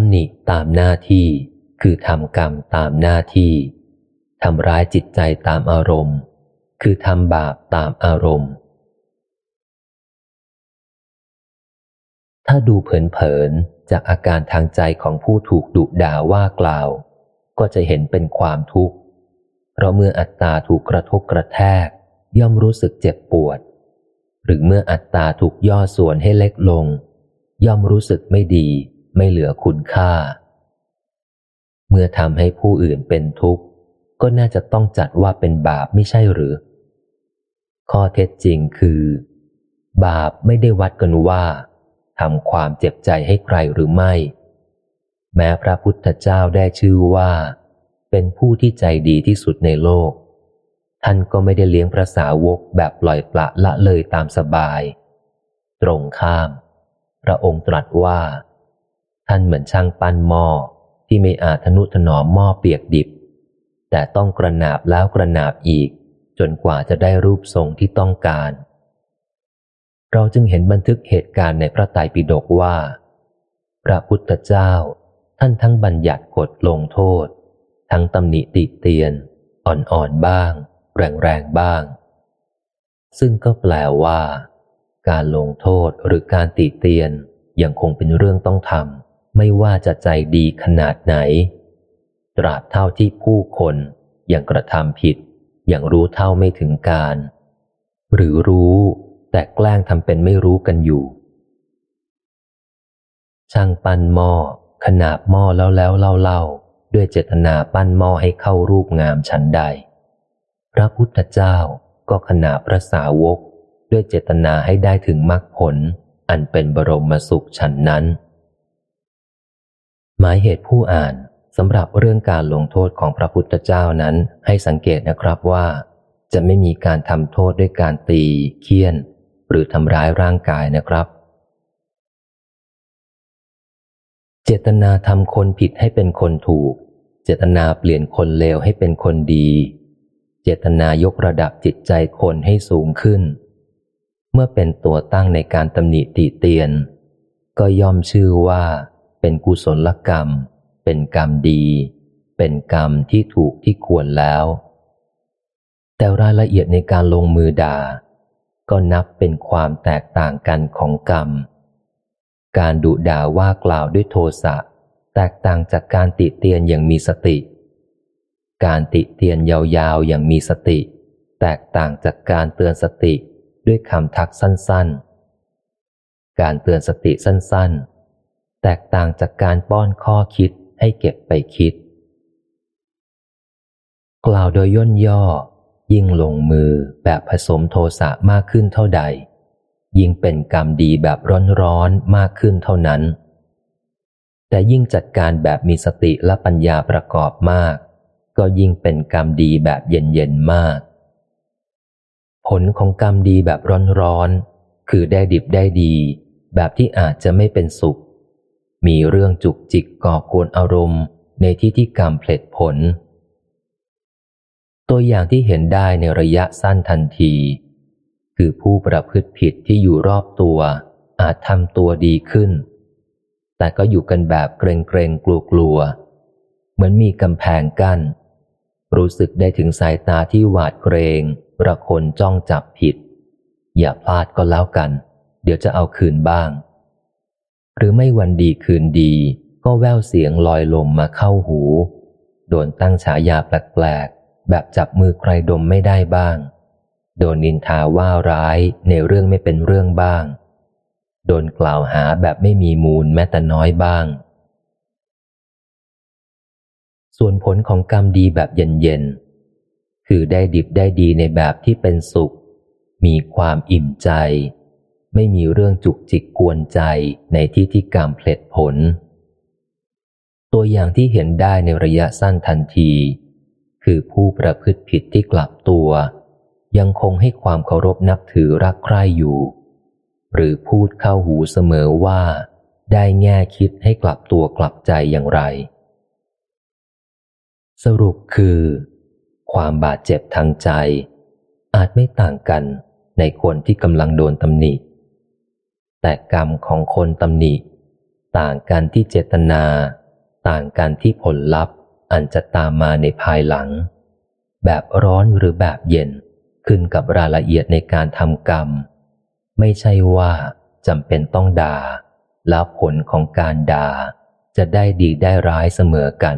ำหนิตามหน้าที่ คือทำกรรมตามหน้าที่ทำร้ายจิตใจตามอารมณ์ คือทำบาปตามอารมณ์ ถ้าดูเผินๆจากอาการทางใจของผู้ถูกดุด่าว่ากล่าว ก็จะเห็นเป็นความทุกข์ เพราะเมื่ออัตตาถูกกระทบกระแทก ย่อมรู้สึกเจ็บปวด หรือเมื่ออัตตาถูกย่อส่วนให้เล็กลง ย่อมรู้สึกไม่ดี ไม่เหลือคุณค่า เมื่อทำให้ผู้อื่นเป็นทุกข์ ก็น่าจะต้องจัดว่าเป็นบาปไม่ใช่หรือ ข้อเท็จจริงคือ บาปไม่ได้วัดกันว่าทำความเจ็บใจให้ใครหรือไม่ แม้พระพุทธเจ้าได้ชื่อว่า เป็นผู้ที่ใจดีที่สุดในโลก ท่านก็ไม่ได้เลี้ยงพระสาวกแบบปล่อยปละละเลยตามสบาย ตรงข้าม พระองค์ตรัสว่า ท่านเหมือนช่างปั้นหม้อที่ไม่อาจทนุถนอมหม้อเปียกดิบ แต่ต้องกระนาบแล้วกระนาบอีก จนกว่าจะได้รูปทรงที่ต้องการ เราจึงเห็นบันทึกเหตุการณ์ในพระไตรปิฎกว่า พระพุทธเจ้า ท่านทั้งบัญญัติกฎลงโทษ ทั้งตำหนิติเตียน อ่อนๆบ้าง แรงๆบ้าง ซึ่งก็แปลว่า การลงโทษหรือการติเตียนยังคงเป็นเรื่องต้องทำ ไม่ว่าจะใจดีขนาดไหน ตราบเท่าที่ผู้คนยังกระทำผิด ยังรู้เท่าไม่ถึงการ หรือรู้แต่แกล้งทำเป็นไม่รู้กันอยู่ ช่างปั้นหม้อขนาบหม้อแล้วแล้วเล่าเล่าด้วยเจตนาปั้นหม้อให้เข้ารูปงามฉันใด พระพุทธเจ้าก็ขนาบพระสาวกด้วยเจตนาให้ได้ถึงมรรคผล อันเป็นบรมสุขฉันนั้น หมายเหตุผู้อ่านสำหรับเรื่องการลงโทษของพระพุทธเจ้านั้นให้สังเกตนะครับว่า จะไม่มีการทำโทษด้วยการตี เคี่ยน หรือทำร้ายร่างกายนะครับ เจตนาทำคนผิดให้เป็นคนถูก เจตนาเปลี่ยนคนเลวให้เป็นคนดี เจตนายกระดับจิตใจคนให้สูงขึ้น เมื่อเป็นตัวตั้งในการตำหนิติเตียน ก็ย่อมชื่อว่า เป็นกุศลกรรม เป็นกรรมดี เป็นกรรมที่ถูกที่ควรแล้ว แต่รายละเอียดในการลงมือด่า ก็นับเป็นความแตกต่างกันของกรรม การดุด่าว่ากล่าวด้วยโทสะแตกต่างจากการติเตียนอย่างมีสติ การติเตียนยาวๆอย่างมีสติ แตกต่างจากการเตือนสติด้วยคำทักสั้นๆ การเตือนสติสั้นๆ แตกต่างจากการป้อนข้อคิดให้เก็บไปคิด กล่าวโดยย่นย่อ ยิ่งลงมือแบบผสมโทสะมากขึ้นเท่าใด ยิ่งเป็นกรรมดีแบบร้อนๆมากขึ้นเท่านั้น แต่ยิ่งจัดการแบบมีสติและปัญญาประกอบมาก ก็ยิ่งเป็นกรรมดีแบบเย็นๆมาก ผลของกรรมดีแบบร้อนๆคือได้ดิบได้ดี แบบที่อาจจะไม่เป็นสุข มีเรื่องจุกจิกก่อกวนอารมณ์ในที่ที่กรรมเพลิดผล ตัวอย่างที่เห็นได้ในระยะสั้นทันที คือผู้ประพฤติผิดที่อยู่รอบตัว อาจทำตัวดีขึ้น แต่ก็อยู่กันแบบเกรงเกรงกลัวกลัวเหมือนมีกำแพงกัน้น รู้สึกได้ถึงสายตาที่หวาดเกรงระคนจ้องจับผิด อย่าพลาดก็แล้วกัน เดี๋ยวจะเอาคืนบ้าง หรือไม่วันดีคืนดี ก็แววเสียงลอยลมมาเข้าหู โดนตั้งฉายาแปลกๆ แบบจับมือใครดมไม่ได้บ้าง โดนนินทาว่าร้ายในเรื่องไม่เป็นเรื่องบ้าง โดนกล่าวหาแบบไม่มีมูลแม้แต่น้อยบ้าง ส่วนผลของกรรมดีแบบเย็นๆ คือได้ดิบได้ดีในแบบที่เป็นสุข มีความอิ่มใจ ไม่มีเรื่องจุกจิกกวนใจในที่ที่กรรมเพลิดผล ตัวอย่างที่เห็นได้ในระยะสั้นทันที คือผู้ประพฤติผิดที่กลับตัว ยังคงให้ความเคารพนับถือรักใคร่อยู่ หรือพูดเข้าหูเสมอว่า ได้แง่คิดให้กลับตัวกลับใจอย่างไร สรุปคือ ความบาดเจ็บทางใจ อาจไม่ต่างกันในคนที่กำลังโดนตำหนิ แต่กรรมของคนตำหนิ ต่างกันที่เจตนา ต่างกันที่ผลลัพธ์อันจะตามมาในภายหลัง แบบร้อนหรือแบบเย็นขึ้นกับรายละเอียดในการทำกรรม ไม่ใช่ว่าจำเป็นต้องด่า แล้วผลของการด่าจะได้ดีได้ร้ายเสมอกัน